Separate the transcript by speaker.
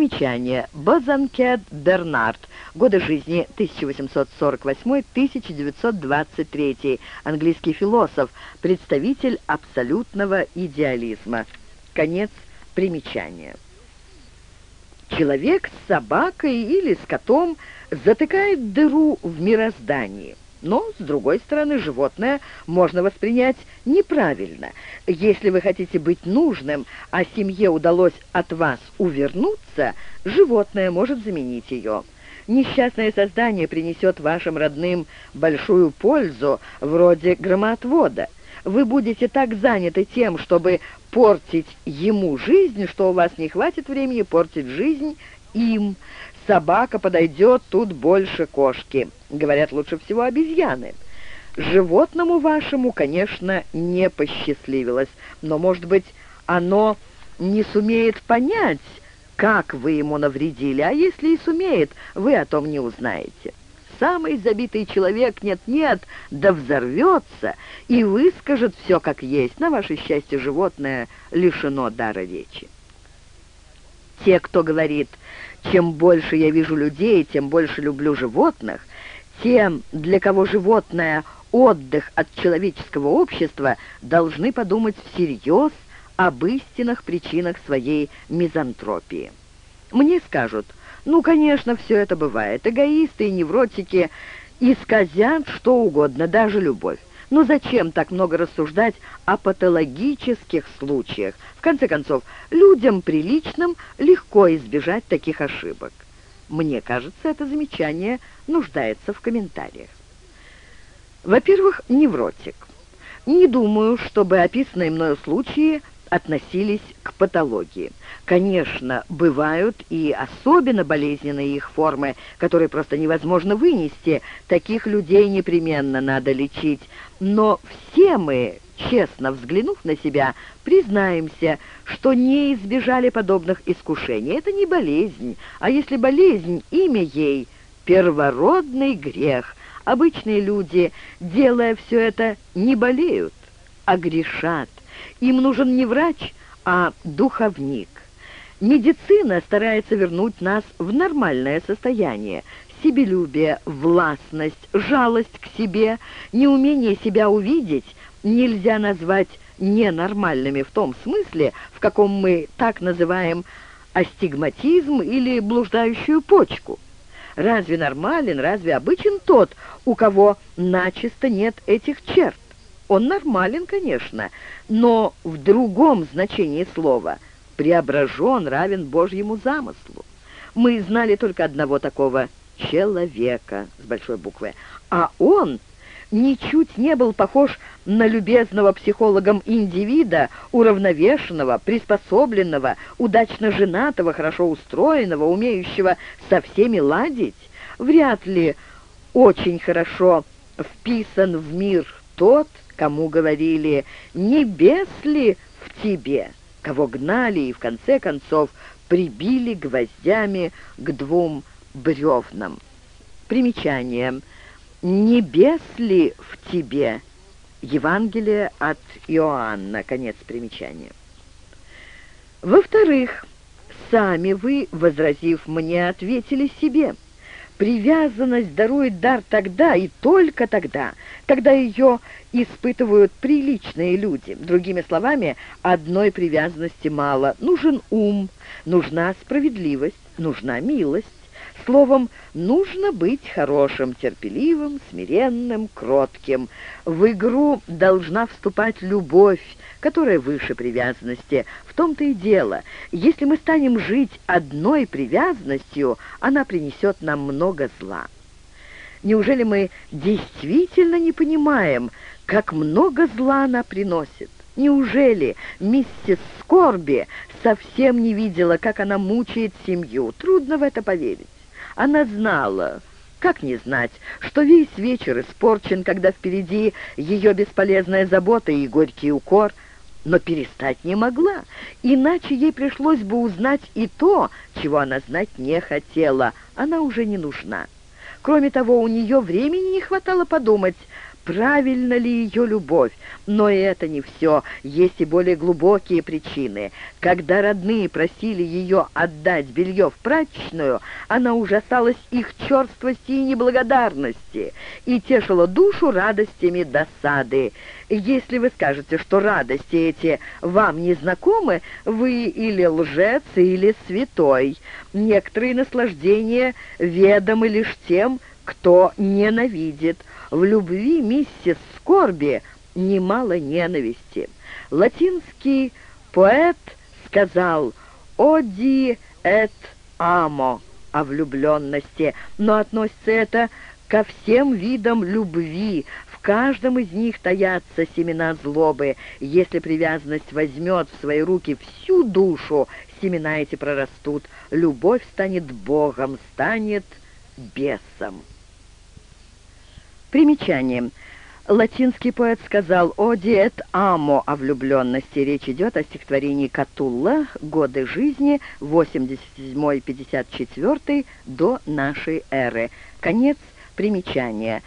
Speaker 1: Примечание. Базанкет Бернард. Годы жизни 1848-1923. Английский философ. Представитель абсолютного идеализма. Конец примечания. Человек с собакой или с котом затыкает дыру в мироздании. Но, с другой стороны, животное можно воспринять неправильно. Если вы хотите быть нужным, а семье удалось от вас увернуться, животное может заменить ее. Несчастное создание принесет вашим родным большую пользу, вроде громоотвода. Вы будете так заняты тем, чтобы портить ему жизнь, что у вас не хватит времени портить жизнь им. Собака подойдет тут больше кошки. Говорят, лучше всего обезьяны. Животному вашему, конечно, не посчастливилось, но, может быть, оно не сумеет понять, как вы ему навредили, а если и сумеет, вы о том не узнаете. Самый забитый человек нет-нет, да взорвется и выскажет все как есть. На ваше счастье, животное лишено дара речи. Те, кто говорит чем больше я вижу людей, тем больше люблю животных. Тем, для кого животное — отдых от человеческого общества, должны подумать всерьез об истинных причинах своей мизантропии. Мне скажут, ну, конечно, все это бывает. Эгоисты и невротики исказят что угодно, даже любовь. Но зачем так много рассуждать о патологических случаях? В конце концов, людям приличным легко избежать таких ошибок. Мне кажется, это замечание нуждается в комментариях. Во-первых, невротик. Не думаю, чтобы описанные мною случаи относились к патологии. Конечно, бывают и особенно болезненные их формы, которые просто невозможно вынести. Таких людей непременно надо лечить. Но все мы, честно взглянув на себя, признаемся, что не избежали подобных искушений. Это не болезнь, а если болезнь, имя ей — первородный грех. Обычные люди, делая все это, не болеют, а грешат. Им нужен не врач, а духовник. Медицина старается вернуть нас в нормальное состояние. Себелюбие, властность, жалость к себе, неумение себя увидеть нельзя назвать ненормальными в том смысле, в каком мы так называем астигматизм или блуждающую почку. Разве нормален, разве обычен тот, у кого начисто нет этих черт? Он нормален, конечно, но в другом значении слова. Преображен равен Божьему замыслу. Мы знали только одного такого человека с большой буквы, а он ничуть не был похож на любезного психологом индивида, уравновешенного, приспособленного, удачно женатого, хорошо устроенного, умеющего со всеми ладить. Вряд ли очень хорошо вписан в мир тот, кому говорили «Небес ли в тебе?», кого гнали и, в конце концов, прибили гвоздями к двум бревнам. Примечание. «Небес ли в тебе?» Евангелие от Иоанна. Конец примечания. Во-вторых, сами вы, возразив мне, ответили себе – Привязанность дарует дар тогда и только тогда, когда ее испытывают приличные люди. Другими словами, одной привязанности мало. Нужен ум, нужна справедливость, нужна милость. Словом, нужно быть хорошим, терпеливым, смиренным, кротким. В игру должна вступать любовь, которая выше привязанности. В том-то и дело. Если мы станем жить одной привязанностью, она принесет нам много зла. Неужели мы действительно не понимаем, как много зла она приносит? Неужели миссис Скорби совсем не видела, как она мучает семью? Трудно в это поверить. Она знала, как не знать, что весь вечер испорчен, когда впереди ее бесполезная забота и горький укор, но перестать не могла, иначе ей пришлось бы узнать и то, чего она знать не хотела. Она уже не нужна. Кроме того, у нее времени не хватало подумать, правильно ли ее любовь. Но это не все, есть и более глубокие причины. Когда родные просили ее отдать белье в прачечную, она ужасалась их черствости и неблагодарности и тешила душу радостями досады. Если вы скажете, что радости эти вам не знакомы, вы или лжец, или святой. Некоторые наслаждения ведомы лишь тем, кто ненавидит. В любви миссис Скорби немало ненависти. Латинский поэт сказал «Оди эт амо» о влюбленности, но относится это ко всем видам любви, в каждом из них таятся семена злобы. Если привязанность возьмет в свои руки всю душу, семена эти прорастут, любовь станет Богом, станет бесом. Примечание. Латинский поэт сказал «Оди эт амо» о влюбленности. Речь идет о стихотворении Катулла «Годы жизни 87-54 до нашей эры». Конец примечания.